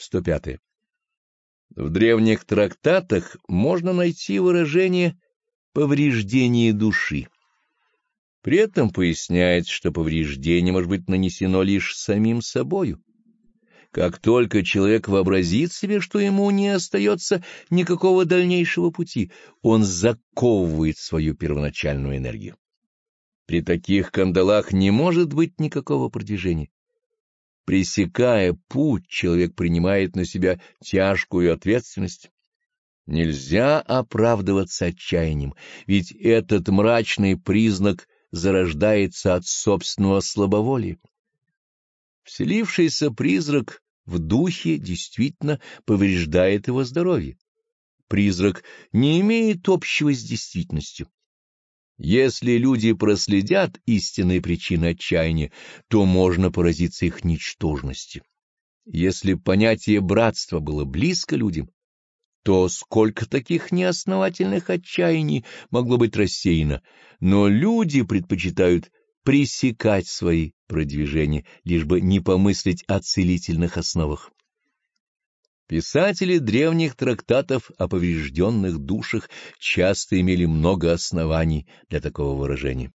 105. В древних трактатах можно найти выражение «повреждение души». При этом поясняется, что повреждение может быть нанесено лишь самим собою. Как только человек вообразит себе, что ему не остается никакого дальнейшего пути, он заковывает свою первоначальную энергию. При таких кандалах не может быть никакого продвижения. Пресекая путь, человек принимает на себя тяжкую ответственность. Нельзя оправдываться отчаянием, ведь этот мрачный признак зарождается от собственного слабоволия. Вселившийся призрак в духе действительно повреждает его здоровье. Призрак не имеет общего с действительностью. Если люди проследят истинные причины отчаяния, то можно поразиться их ничтожностью. Если понятие братства было близко людям, то сколько таких неосновательных отчаяний могло быть рассеяно, но люди предпочитают пресекать свои продвижения, лишь бы не помыслить о целительных основах. Писатели древних трактатов о поврежденных душах часто имели много оснований для такого выражения.